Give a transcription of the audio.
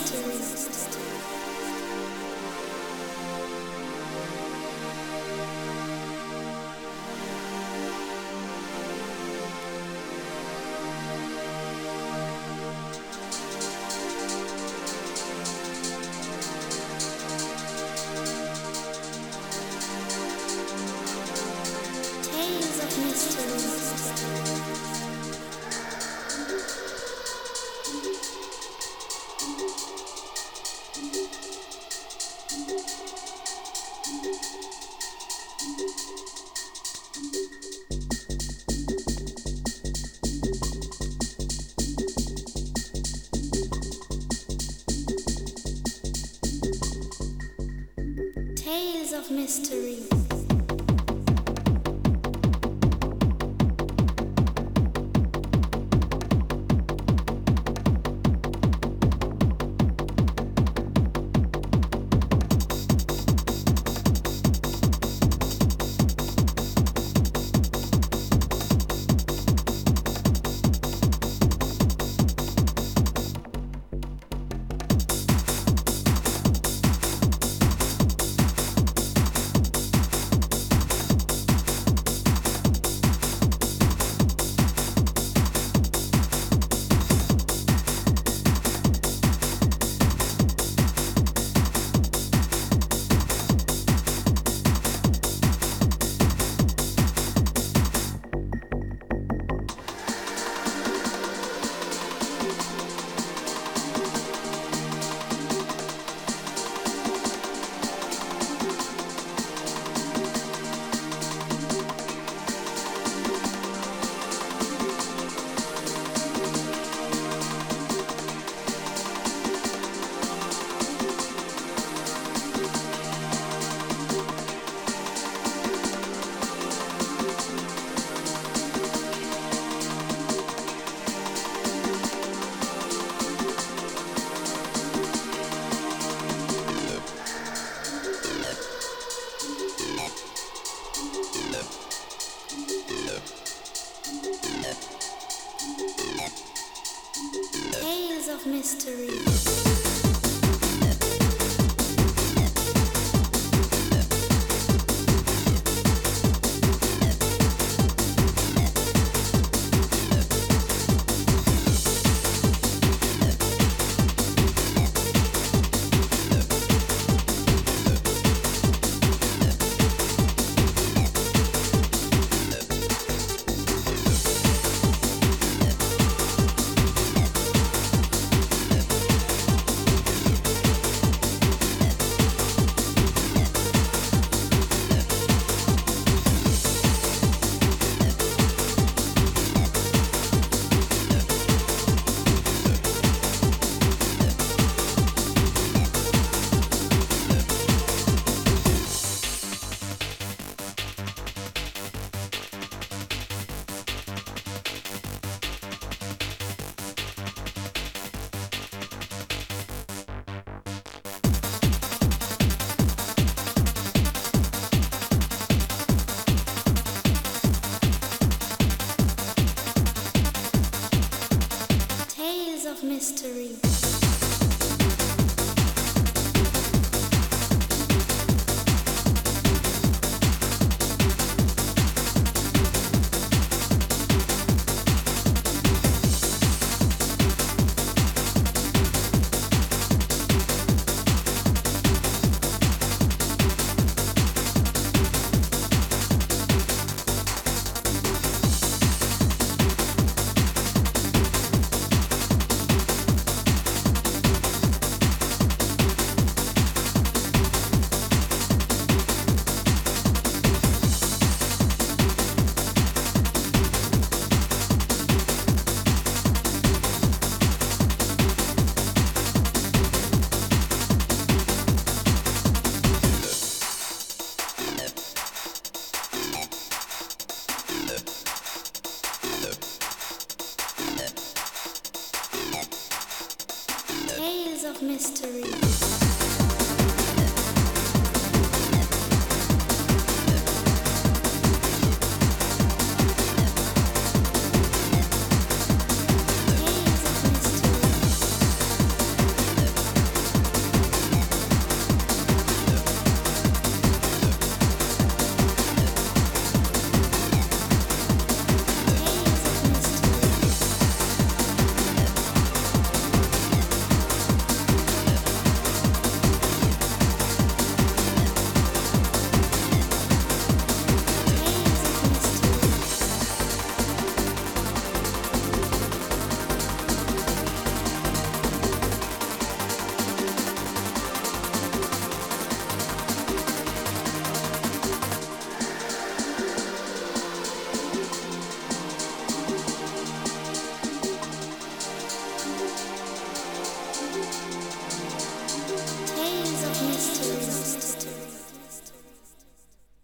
mystery. Mystery. mysteries. mystery.